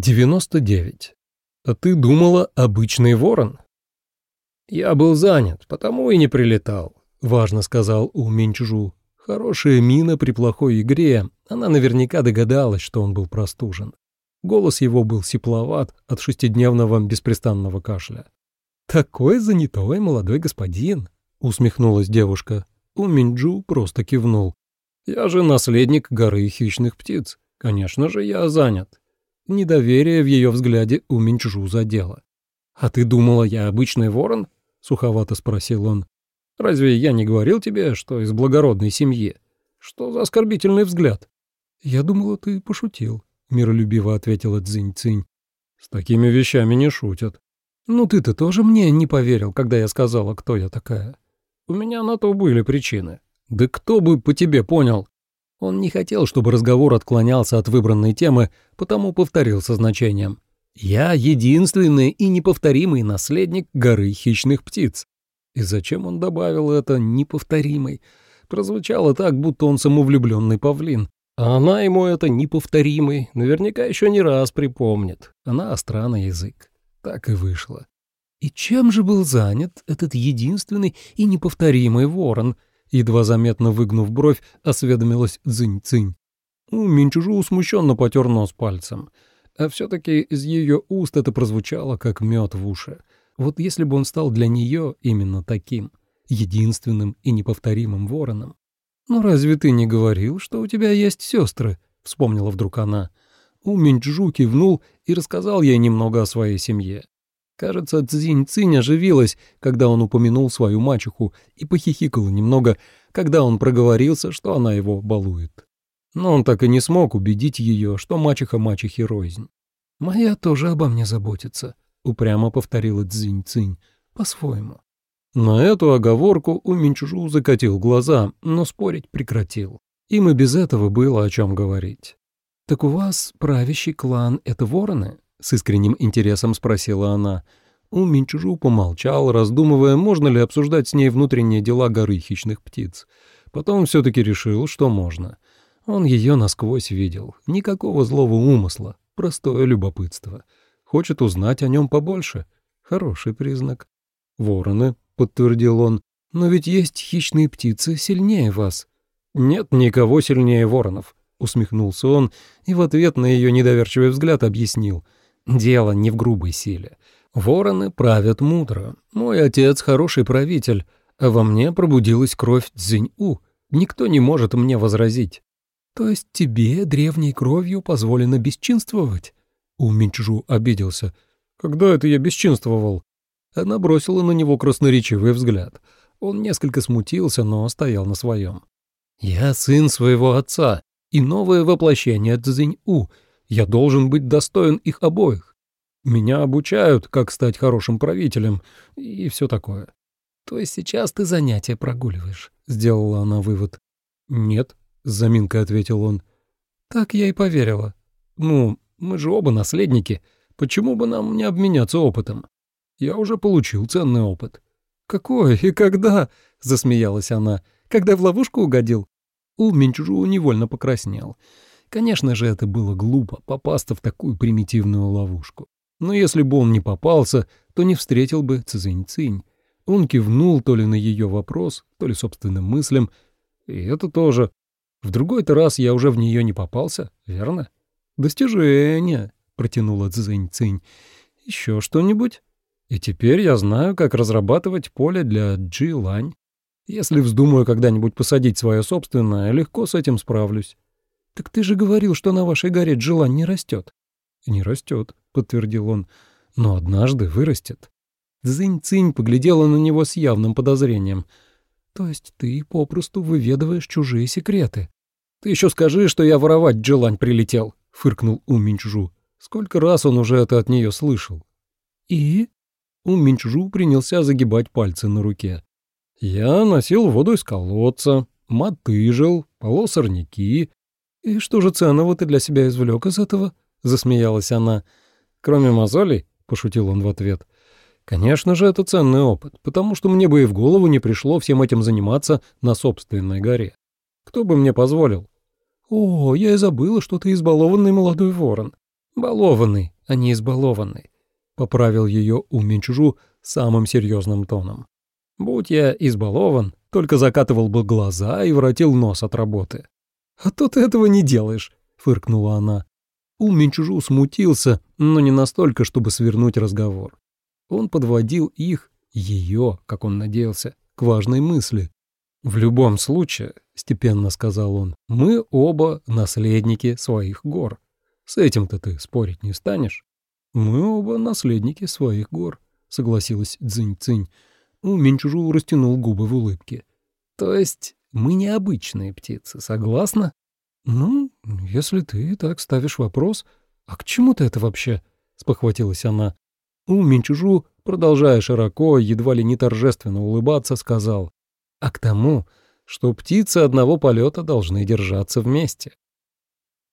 99. А ты думала, обычный ворон? Я был занят, потому и не прилетал, важно сказал У Минчжу. Хорошая мина при плохой игре, она наверняка догадалась, что он был простужен. Голос его был сипловат от шестидневного беспрестанного кашля. «Такой занятой молодой господин», — усмехнулась девушка. У Минджу просто кивнул. «Я же наследник горы хищных птиц. Конечно же, я занят. Недоверие в ее взгляде у Минчжу задело. «А ты думала, я обычный ворон?» — суховато спросил он. «Разве я не говорил тебе, что из благородной семьи? Что за оскорбительный взгляд?» «Я думала, ты пошутил», — миролюбиво ответила Цзинь-Цинь. «С такими вещами не шутят». «Ну ты-то тоже мне не поверил, когда я сказала, кто я такая?» «У меня на то были причины». «Да кто бы по тебе понял?» Он не хотел, чтобы разговор отклонялся от выбранной темы, потому повторил со значением. «Я единственный и неповторимый наследник горы хищных птиц». И зачем он добавил это «неповторимый»? Прозвучало так, будто он самовлюбленный павлин. А она ему это неповторимый, наверняка еще не раз припомнит. Она остра язык. Так и вышло. И чем же был занят этот единственный и неповторимый ворон — едва заметно выгнув бровь, осведомилась Цзинь-Цинь. Минчужу смущенно потер нос пальцем. А все-таки из ее уст это прозвучало, как мед в уши. Вот если бы он стал для нее именно таким, единственным и неповторимым вороном. «Ну разве ты не говорил, что у тебя есть сестры?» — вспомнила вдруг она. У Минчжу кивнул и рассказал ей немного о своей семье. Кажется, Цзинь-Цинь оживилась, когда он упомянул свою мачеху, и похихикала немного, когда он проговорился, что она его балует. Но он так и не смог убедить ее, что мачеха мачехи рознь. «Моя тоже обо мне заботится», — упрямо повторила Цзинь-Цинь, по-своему. На эту оговорку у Минчжу закатил глаза, но спорить прекратил. Им и без этого было о чем говорить. «Так у вас правящий клан — это вороны?» — с искренним интересом спросила она. У Минчжу помолчал, раздумывая, можно ли обсуждать с ней внутренние дела горы хищных птиц. Потом все-таки решил, что можно. Он ее насквозь видел. Никакого злого умысла, простое любопытство. Хочет узнать о нем побольше. Хороший признак. «Вороны», — подтвердил он, — «но ведь есть хищные птицы сильнее вас». «Нет никого сильнее воронов», — усмехнулся он и в ответ на ее недоверчивый взгляд объяснил — Дело не в грубой силе. Вороны правят мудро. Мой отец хороший правитель, а во мне пробудилась кровь Цзинь-У. Никто не может мне возразить. То есть тебе, древней кровью, позволено бесчинствовать? У Минчжу обиделся. Когда это я бесчинствовал? Она бросила на него красноречивый взгляд. Он несколько смутился, но стоял на своем. «Я сын своего отца и новое воплощение Цзинь-У. Я должен быть достоин их обоих. Меня обучают, как стать хорошим правителем и все такое. То есть сейчас ты занятия прогуливаешь, сделала она вывод. Нет, с заминкой ответил он. Так я и поверила. Ну, мы же оба наследники. Почему бы нам не обменяться опытом? Я уже получил ценный опыт. Какой и когда? засмеялась она. Когда в ловушку угодил? У Минчжу невольно покраснел. Конечно же, это было глупо попасться в такую примитивную ловушку. Но если бы он не попался, то не встретил бы Цзинь-Цинь. Он кивнул то ли на ее вопрос, то ли собственным мыслям. И это тоже. В другой-то раз я уже в нее не попался, верно? «Достижение», — протянула Цзинь-Цинь. «Еще что-нибудь?» И теперь я знаю, как разрабатывать поле для Джи-Лань. Если вздумаю когда-нибудь посадить свое собственное, легко с этим справлюсь. «Так ты же говорил, что на вашей горе джилань не растет». «Не растет», — подтвердил он, — «но однажды вырастет». Цзинь-цинь поглядела на него с явным подозрением. «То есть ты попросту выведываешь чужие секреты?» «Ты еще скажи, что я воровать джилань прилетел», — фыркнул У Минчжу. Сколько раз он уже это от нее слышал. «И?» У Минчжу принялся загибать пальцы на руке. «Я носил воду из колодца, мотыжил, полол сорняки, «И что же ценного ты для себя извлек из этого?» — засмеялась она. «Кроме мозолей?» — пошутил он в ответ. «Конечно же, это ценный опыт, потому что мне бы и в голову не пришло всем этим заниматься на собственной горе. Кто бы мне позволил?» «О, я и забыла, что ты избалованный молодой ворон. Балованный, а не избалованный. Поправил ее У Минчжу самым серьезным тоном. Будь я избалован, только закатывал бы глаза и воротил нос от работы. «А то ты этого не делаешь», — фыркнула она. У Минчжу смутился, но не настолько, чтобы свернуть разговор. Он подводил их, ее, как он надеялся, к важной мысли. «В любом случае», — степенно сказал он, — «мы оба наследники своих гор. С этим-то ты спорить не станешь?» «Мы оба наследники своих гор», — согласилась Цзинь-Цинь. У Минчжу растянул губы в улыбке. «То есть мы необычные птицы, согласна?» «Ну, если ты так ставишь вопрос, а к чему ты это вообще?» — спохватилась она. У Минчужу, продолжая широко, едва ли не торжественно улыбаться, сказал, «А к тому, что птицы одного полета должны держаться вместе».